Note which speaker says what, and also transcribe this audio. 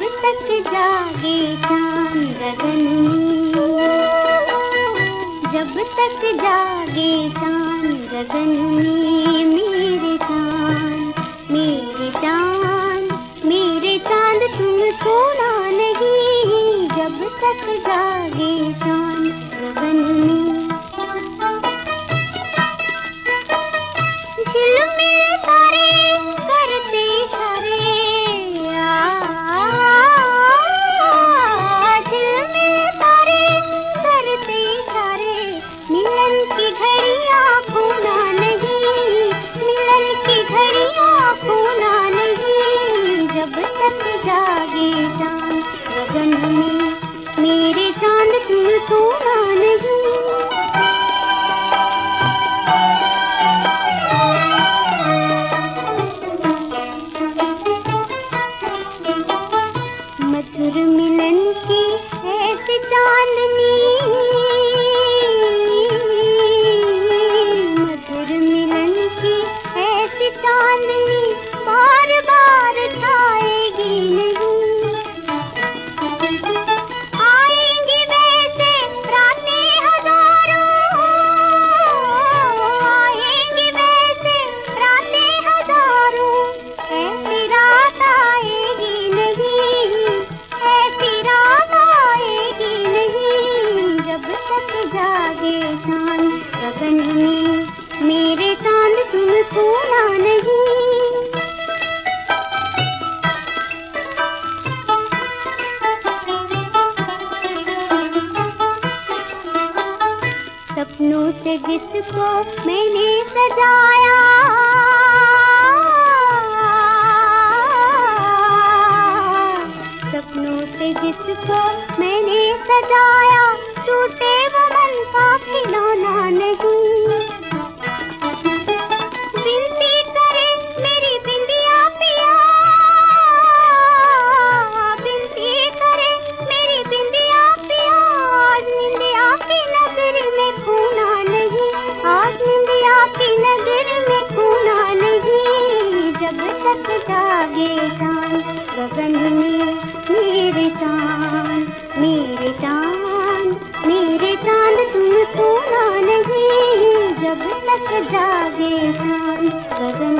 Speaker 1: कब तक जागे चाँद गगन जब तक जागे चाँद गगन मेरे चाँद मेरे चाँद मेरे चाँद तुम सोना नहीं। जब तक जागे चाँद गगन मधुर मिलन की ऐसी चांदनी जिसको मैंने सजाया। जागे चाँद गगन में मेरे चाँद मेरे चाँद मेरे चाँद तुम सोना नहीं, जब तक जागे चाँद गगन